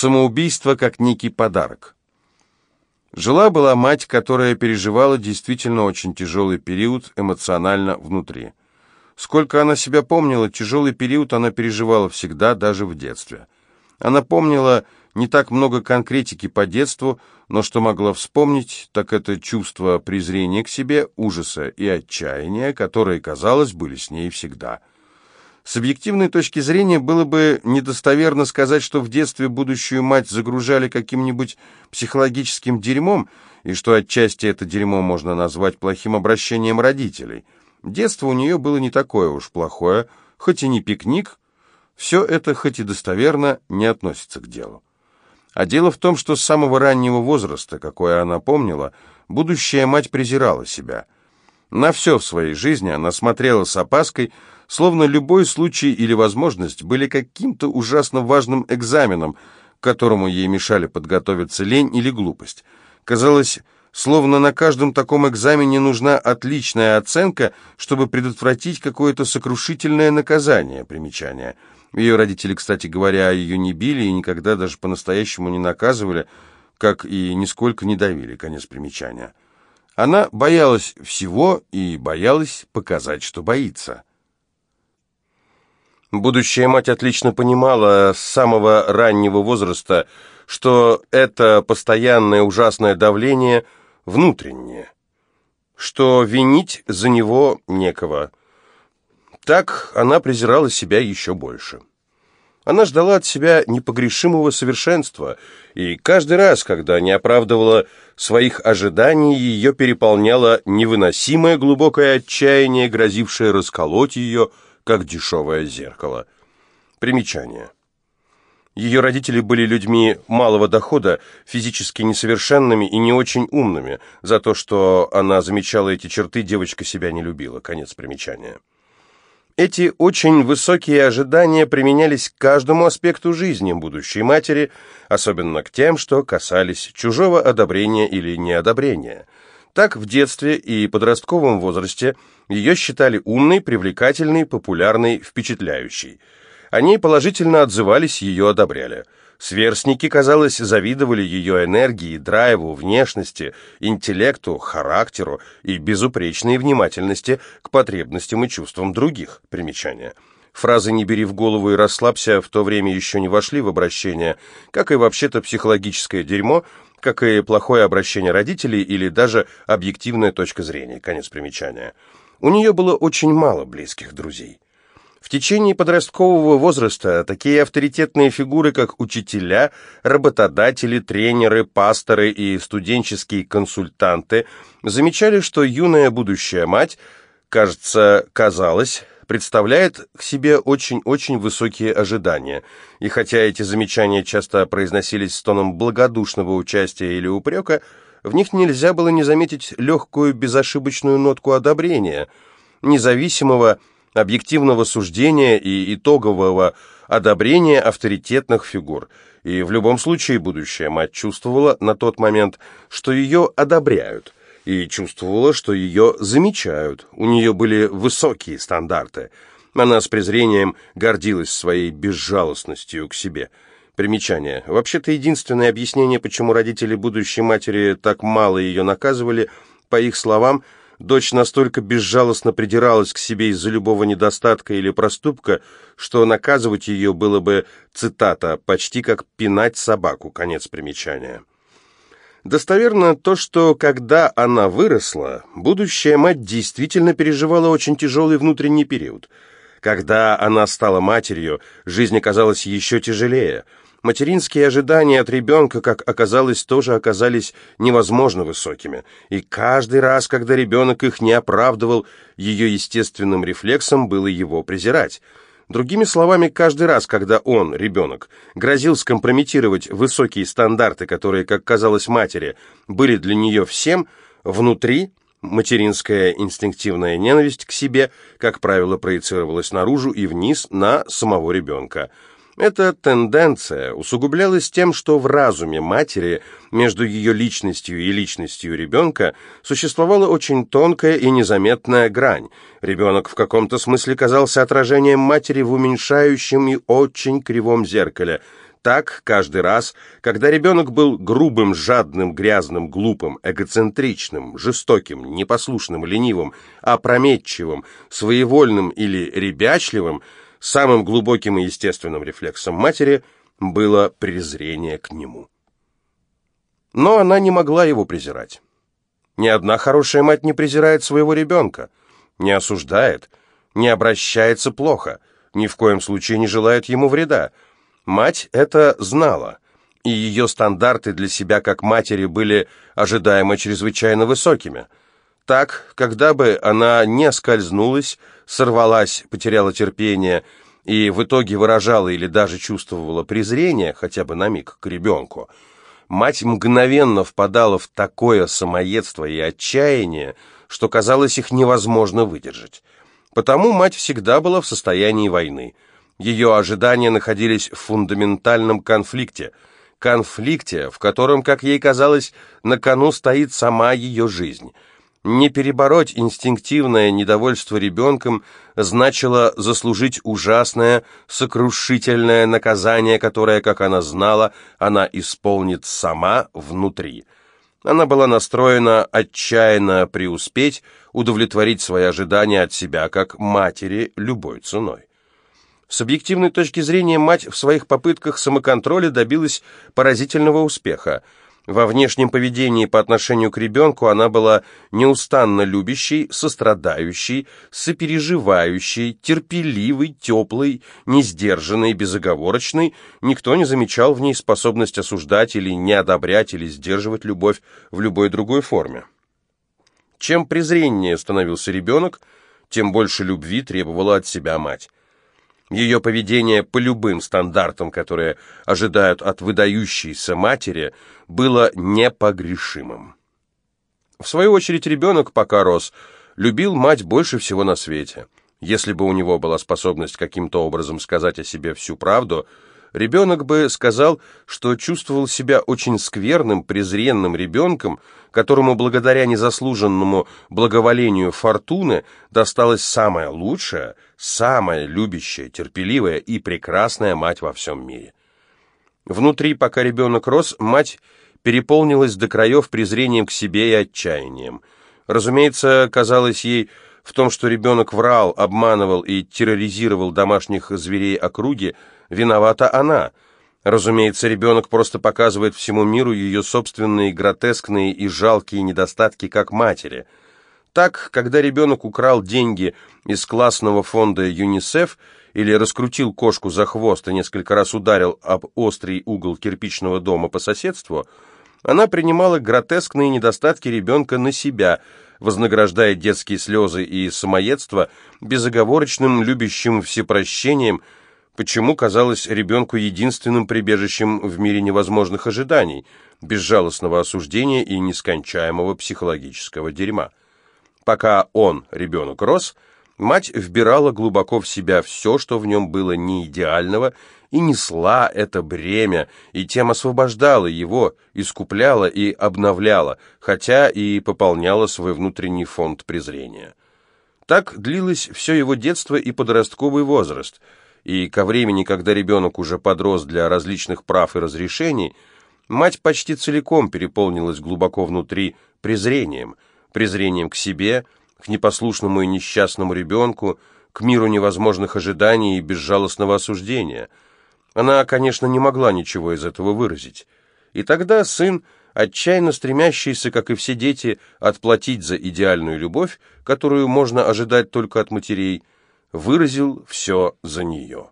самоубийство как некий подарок. Жила-была мать, которая переживала действительно очень тяжелый период эмоционально внутри. Сколько она себя помнила, тяжелый период она переживала всегда, даже в детстве. Она помнила не так много конкретики по детству, но что могла вспомнить, так это чувство презрения к себе, ужаса и отчаяния, которые, казалось, были с ней всегда. С объективной точки зрения было бы недостоверно сказать, что в детстве будущую мать загружали каким-нибудь психологическим дерьмом, и что отчасти это дерьмо можно назвать плохим обращением родителей. Детство у нее было не такое уж плохое, хоть и не пикник, все это, хоть и достоверно, не относится к делу. А дело в том, что с самого раннего возраста, какое она помнила, будущая мать презирала себя. На все в своей жизни она смотрела с опаской, словно любой случай или возможность были каким-то ужасно важным экзаменом, которому ей мешали подготовиться лень или глупость. Казалось, словно на каждом таком экзамене нужна отличная оценка, чтобы предотвратить какое-то сокрушительное наказание, примечание. Ее родители, кстати говоря, ее не били и никогда даже по-настоящему не наказывали, как и нисколько не давили, конец примечания. Она боялась всего и боялась показать, что боится. Будущая мать отлично понимала с самого раннего возраста, что это постоянное ужасное давление внутреннее, что винить за него некого. Так она презирала себя еще больше. Она ждала от себя непогрешимого совершенства, и каждый раз, когда не оправдывала своих ожиданий, ее переполняло невыносимое глубокое отчаяние, грозившее расколоть ее, как дешевое зеркало. Примечание. Ее родители были людьми малого дохода, физически несовершенными и не очень умными. За то, что она замечала эти черты, девочка себя не любила. Конец примечания. Эти очень высокие ожидания применялись к каждому аспекту жизни будущей матери, особенно к тем, что касались чужого одобрения или неодобрения – так, в детстве и подростковом возрасте ее считали умной, привлекательной, популярной, впечатляющей. О ней положительно отзывались, ее одобряли. Сверстники, казалось, завидовали ее энергии, драйву, внешности, интеллекту, характеру и безупречной внимательности к потребностям и чувствам других. Примечание. Фразы «не бери в голову и расслабься» в то время еще не вошли в обращение, как и вообще-то психологическое дерьмо – как и плохое обращение родителей или даже объективная точка зрения. Конец примечания. У нее было очень мало близких друзей. В течение подросткового возраста такие авторитетные фигуры, как учителя, работодатели, тренеры, пасторы и студенческие консультанты замечали, что юная будущая мать, кажется, казалось, представляет к себе очень-очень высокие ожидания. И хотя эти замечания часто произносились с тоном благодушного участия или упрека, в них нельзя было не заметить легкую безошибочную нотку одобрения, независимого объективного суждения и итогового одобрения авторитетных фигур. И в любом случае будущая мать чувствовала на тот момент, что ее одобряют – и чувствовала, что ее замечают. У нее были высокие стандарты. Она с презрением гордилась своей безжалостностью к себе. Примечание. Вообще-то единственное объяснение, почему родители будущей матери так мало ее наказывали, по их словам, дочь настолько безжалостно придиралась к себе из-за любого недостатка или проступка, что наказывать ее было бы, цитата, «почти как пинать собаку». Конец примечания. Достоверно то, что когда она выросла, будущая мать действительно переживала очень тяжелый внутренний период. Когда она стала матерью, жизнь оказалась еще тяжелее. Материнские ожидания от ребенка, как оказалось, тоже оказались невозможно высокими. И каждый раз, когда ребенок их не оправдывал, ее естественным рефлексом было его презирать – Другими словами, каждый раз, когда он, ребенок, грозил скомпрометировать высокие стандарты, которые, как казалось матери, были для нее всем, внутри материнская инстинктивная ненависть к себе, как правило, проецировалась наружу и вниз на самого ребенка – эта тенденция усугублялась тем, что в разуме матери между ее личностью и личностью ребенка существовала очень тонкая и незаметная грань. Ребенок в каком-то смысле казался отражением матери в уменьшающем и очень кривом зеркале. Так, каждый раз, когда ребенок был грубым, жадным, грязным, глупым, эгоцентричным, жестоким, непослушным, ленивым, опрометчивым, своевольным или ребячливым, самым глубоким и естественным рефлексом матери было презрение к нему. Но она не могла его презирать. Ни одна хорошая мать не презирает своего ребенка, не осуждает, не обращается плохо, ни в коем случае не желает ему вреда. Мать это знала, и ее стандарты для себя как матери были ожидаемо чрезвычайно высокими. Так, когда бы она не скользнулась, сорвалась, потеряла терпение и в итоге выражала или даже чувствовала презрение, хотя бы на миг, к ребенку, мать мгновенно впадала в такое самоедство и отчаяние, что казалось их невозможно выдержать. Потому мать всегда была в состоянии войны. Ее ожидания находились в фундаментальном конфликте. Конфликте, в котором, как ей казалось, на кону стоит сама ее жизнь. Не перебороть инстинктивное недовольство ребенком значило заслужить ужасное, сокрушительное наказание, которое, как она знала, она исполнит сама внутри. Она была настроена отчаянно преуспеть, удовлетворить свои ожидания от себя как матери любой ценой. С объективной точки зрения мать в своих попытках самоконтроля добилась поразительного успеха. Во внешнем поведении по отношению к ребенку она была неустанно любящей, сострадающей, сопереживающей, терпеливой, теплой, несдержанной, безоговорочной. Никто не замечал в ней способность осуждать или не одобрять или сдерживать любовь в любой другой форме. Чем презреннее становился ребенок, тем больше любви требовала от себя мать. Ее поведение по любым стандартам, которые ожидают от выдающейся матери, было непогрешимым. В свою очередь ребенок, пока рос, любил мать больше всего на свете. Если бы у него была способность каким-то образом сказать о себе всю правду – ребенок бы сказал, что чувствовал себя очень скверным, презренным ребенком, которому благодаря незаслуженному благоволению фортуны досталась самая лучшая, самая любящая, терпеливая и прекрасная мать во всем мире. Внутри, пока ребенок рос, мать переполнилась до краев презрением к себе и отчаянием. Разумеется, казалось ей, в том, что ребенок врал, обманывал и терроризировал домашних зверей округи, виновата она. Разумеется, ребенок просто показывает всему миру ее собственные гротескные и жалкие недостатки как матери. Так, когда ребенок украл деньги из классного фонда ЮНИСЕФ или раскрутил кошку за хвост и несколько раз ударил об острый угол кирпичного дома по соседству, она принимала гротескные недостатки ребенка на себя, вознаграждая детские слезы и самоедство безоговорочным любящим всепрощением – почему казалось ребенку единственным прибежищем в мире невозможных ожиданий, безжалостного осуждения и нескончаемого психологического дерьма. Пока он, ребенок, рос, мать вбирала глубоко в себя все, что в нем было неидеального, и несла это бремя, и тем освобождала его, искупляла и обновляла, хотя и пополняла свой внутренний фонд презрения. Так длилось все его детство и подростковый возраст – и ко времени, когда ребенок уже подрос для различных прав и разрешений, мать почти целиком переполнилась глубоко внутри презрением, презрением к себе, к непослушному и несчастному ребенку, к миру невозможных ожиданий и безжалостного осуждения. Она, конечно, не могла ничего из этого выразить. И тогда сын, отчаянно стремящийся, как и все дети, отплатить за идеальную любовь, которую можно ожидать только от матерей, выразил все за нее.